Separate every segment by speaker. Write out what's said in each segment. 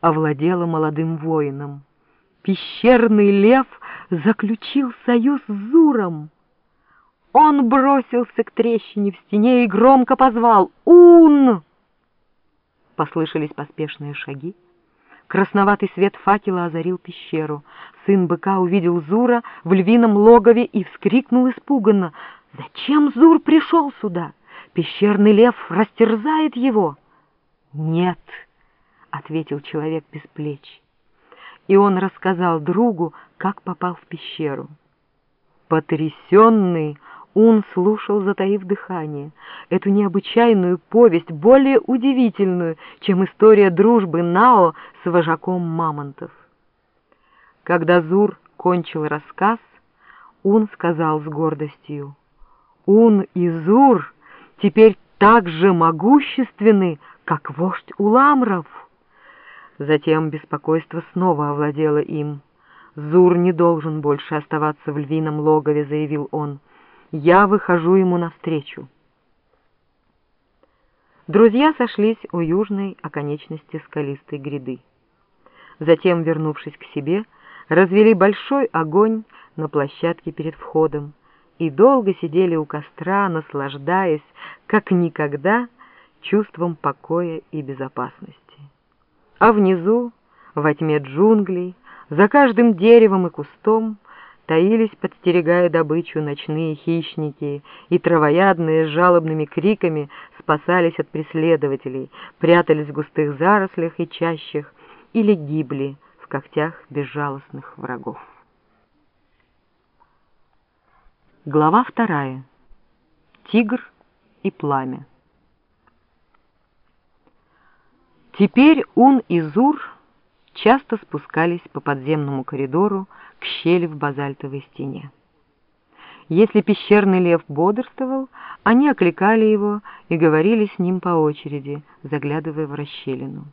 Speaker 1: овладела молодым воином. Пещерный лев заключил союз с Зуром. Он бросился к трещине в стене и громко позвал «Ун!». Послышались поспешные шаги. Красноватый свет факела озарил пещеру. Сын быка увидел Зура в львином логове и вскрикнул испуганно. «Зачем Зур пришел сюда? Пещерный лев растерзает его!» «Нет!» — ответил человек без плеч. И он рассказал другу, как попал в пещеру. Потрясенный, Ун слушал, затаив дыхание, эту необычайную повесть, более удивительную, чем история дружбы Нао с вожаком мамонтов. Когда Зур кончил рассказ, Ун сказал с гордостью, «Ун и Зур теперь так же могущественны, как вождь Уламров». Затем беспокойство снова овладело им. «Зур не должен больше оставаться в львином логове», — заявил он. Я выхожу ему навстречу. Друзья сошлись у южной оконечности скалистой гряды. Затем, вернувшись к себе, развели большой огонь на площадке перед входом и долго сидели у костра, наслаждаясь, как никогда, чувством покоя и безопасности. А внизу, во тьме джунглей, за каждым деревом и кустом, таились, подстерегая добычу, ночные хищники, и травоядные с жалобными криками спасались от преследователей, прятались в густых зарослях и чащах или гибли в когтях безжалостных врагов. Глава вторая. Тигр и пламя. Теперь Ун и Зур часто спускались по подземному коридору к щели в базальтовой стене. Если пещерный лев бодрствовал, они окликали его и говорили с ним по очереди, заглядывая в расщелину.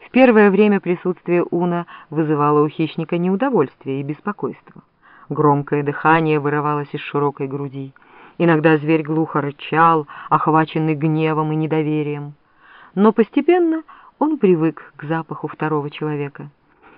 Speaker 1: В первое время присутствие Уна вызывало у хищника неудовольствие и беспокойство. Громкое дыхание вырывалось из широкой груди. Иногда зверь глухо рычал, охваченный гневом и недоверием. Но постепенно он привык к запаху второго человека.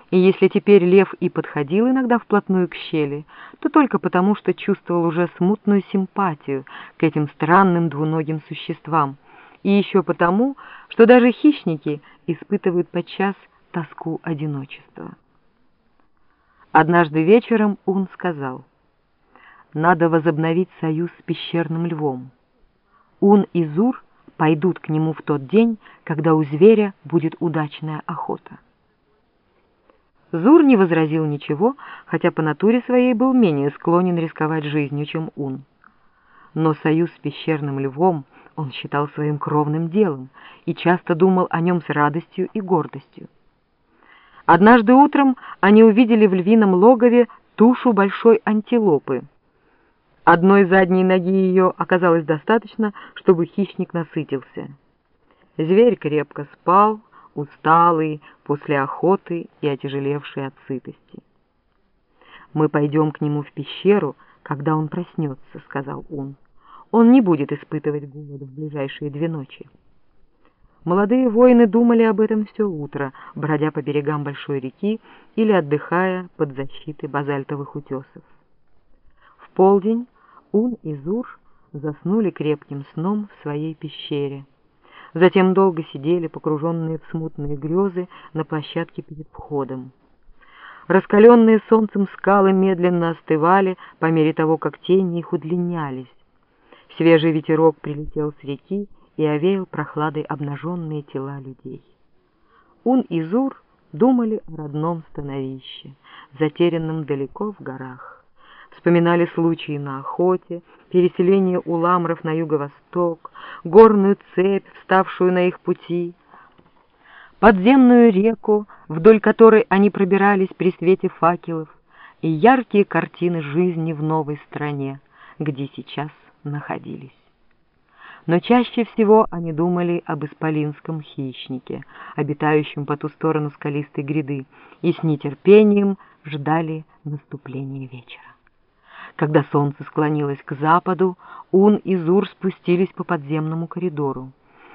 Speaker 1: И если теперь лев и подходил иногда вплотную к щели, то только потому, что чувствовал уже смутную симпатию к этим странным двуногим существам, и еще потому, что даже хищники испытывают подчас тоску одиночества. Однажды вечером он сказал, «Надо возобновить союз с пещерным львом. Ун и Зур пойдут к нему в тот день, когда у зверя будет удачная охота». Зур не возразил ничего, хотя по натуре своей был менее склонен рисковать жизнью, чем Ун. Но союз с пещерным львом он считал своим кровным делом и часто думал о нем с радостью и гордостью. Однажды утром они увидели в львином логове тушу большой антилопы. Одной задней ноги ее оказалось достаточно, чтобы хищник насытился. Зверь крепко спал, усталый после охоты и отяжелевший от сытости. «Мы пойдем к нему в пещеру, когда он проснется», — сказал он. «Он не будет испытывать голода в ближайшие две ночи». Молодые воины думали об этом все утро, бродя по берегам большой реки или отдыхая под защитой базальтовых утесов. В полдень Ун и Зур заснули крепким сном в своей пещере. Затем долго сидели, погруженные в смутные грезы, на площадке перед входом. Раскаленные солнцем скалы медленно остывали по мере того, как тени их удлинялись. Свежий ветерок прилетел с реки и овеял прохладой обнаженные тела людей. Ун и Зур думали о родном становище, затерянном далеко в горах вспоминали случаи на охоте, переселение уламров на юго-восток, горную цепь, вставшую на их пути, подземную реку, вдоль которой они пробирались при свете факелов, и яркие картины жизни в новой стране, где сейчас находились. Но чаще всего они думали об исполинском хищнике, обитающем по ту сторону скалистой гряды, и с нетерпением ждали наступления вечера. Когда солнце склонилось к западу, Ун и Зур спустились по подземному коридору.